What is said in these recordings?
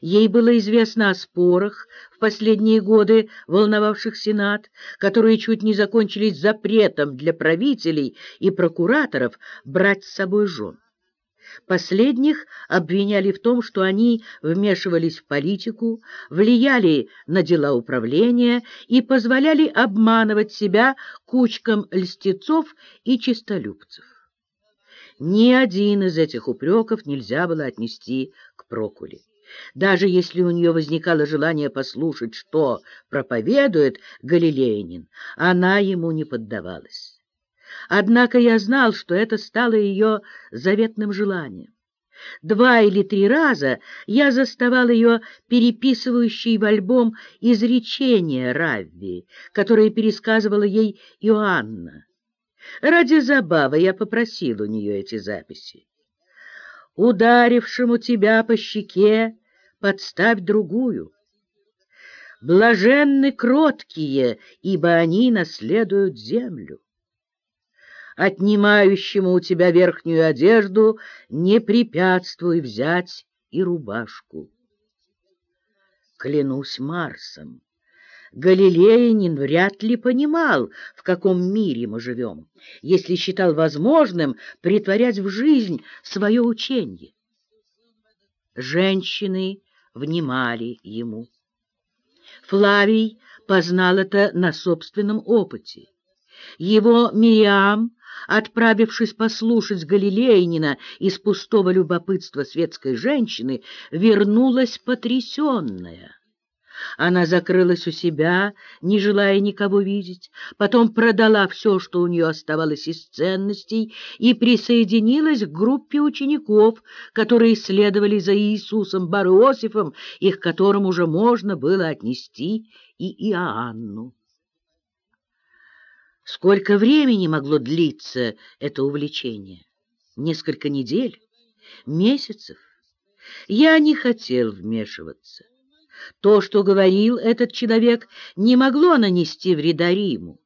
Ей было известно о спорах, в последние годы волновавших Сенат, которые чуть не закончились запретом для правителей и прокураторов брать с собой жен. Последних обвиняли в том, что они вмешивались в политику, влияли на дела управления и позволяли обманывать себя кучкам льстецов и честолюбцев. Ни один из этих упреков нельзя было отнести к Прокуле. Даже если у нее возникало желание послушать, что проповедует Галилеянин, она ему не поддавалась. Однако я знал, что это стало ее заветным желанием. Два или три раза я заставал ее переписывающей в альбом изречения Равви, которые пересказывала ей Иоанна. Ради забавы я попросил у нее эти записи. Ударившему тебя по щеке подставь другую. Блаженны кроткие, ибо они наследуют землю. Отнимающему у тебя верхнюю одежду не препятствуй взять и рубашку. Клянусь Марсом, Галилеянин вряд ли понимал, в каком мире мы живем, если считал возможным притворять в жизнь свое учение. Женщины внимали ему. Флавий познал это на собственном опыте. Его Мириам, отправившись послушать Галилеянина из пустого любопытства светской женщины, вернулась потрясенная. Она закрылась у себя, не желая никого видеть, потом продала все, что у нее оставалось из ценностей, и присоединилась к группе учеников, которые следовали за Иисусом Бариосифом, и к которым уже можно было отнести и Иоанну. Сколько времени могло длиться это увлечение? Несколько недель? Месяцев? Я не хотел вмешиваться. То, что говорил этот человек, не могло нанести вреда Риму.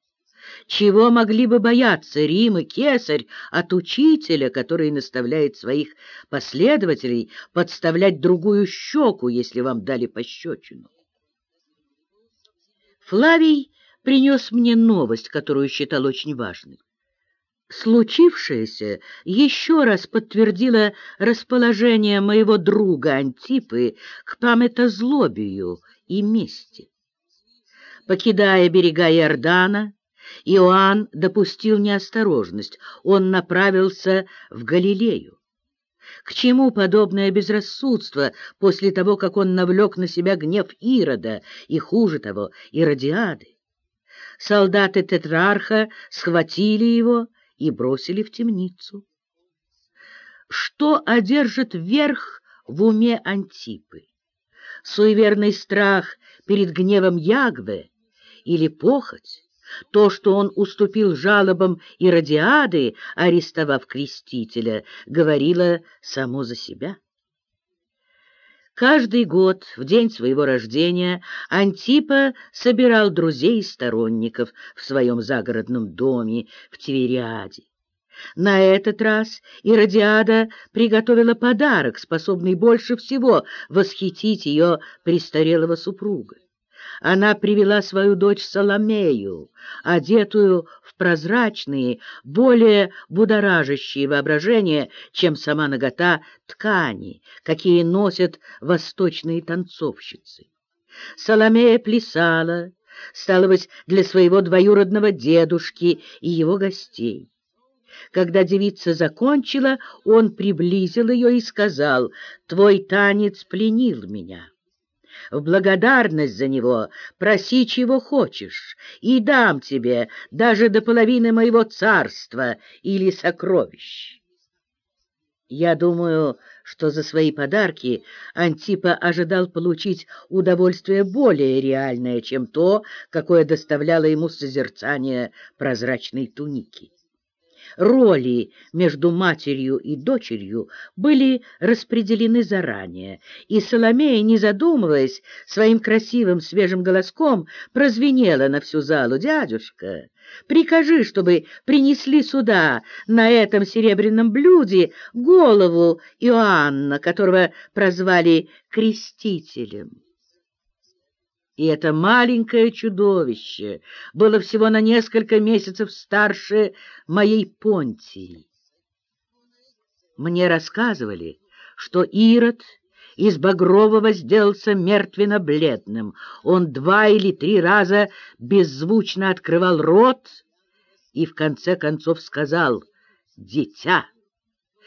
Чего могли бы бояться Рим и Кесарь от учителя, который наставляет своих последователей подставлять другую щеку, если вам дали пощечину? Флавий принес мне новость, которую считал очень важной. Случившееся еще раз подтвердило расположение моего друга Антипы к памятозлобию и мести. Покидая берега Иордана, Иоанн допустил неосторожность, он направился в Галилею. К чему подобное безрассудство после того, как он навлек на себя гнев Ирода и, хуже того, Иродиады? Солдаты Тетрарха схватили его и бросили в темницу. Что одержит верх в уме Антипы? Суеверный страх перед гневом Ягве или похоть? То, что он уступил жалобам Иродиады, арестовав крестителя, говорило само за себя. Каждый год, в день своего рождения, Антипа собирал друзей и сторонников в своем загородном доме в Тивериаде. На этот раз Иродиада приготовила подарок, способный больше всего восхитить ее престарелого супруга она привела свою дочь Соломею, одетую в прозрачные, более будоражащие воображение, чем сама нагота ткани, какие носят восточные танцовщицы. Соломея плясала, стало быть, для своего двоюродного дедушки и его гостей. Когда девица закончила, он приблизил ее и сказал, «Твой танец пленил меня». В благодарность за него проси, чего хочешь, и дам тебе даже до половины моего царства или сокровищ. Я думаю, что за свои подарки Антипа ожидал получить удовольствие более реальное, чем то, какое доставляло ему созерцание прозрачной туники роли между матерью и дочерью были распределены заранее, и Соломея, не задумываясь, своим красивым свежим голоском прозвенела на всю залу «Дядюшка, Прикажи, чтобы принесли сюда, на этом серебряном блюде, голову Иоанна, которого прозвали Крестителем. И это маленькое чудовище было всего на несколько месяцев старше моей Понтии. Мне рассказывали, что Ирод из Багрового сделался мертвенно-бледным. Он два или три раза беззвучно открывал рот и в конце концов сказал «Дитя».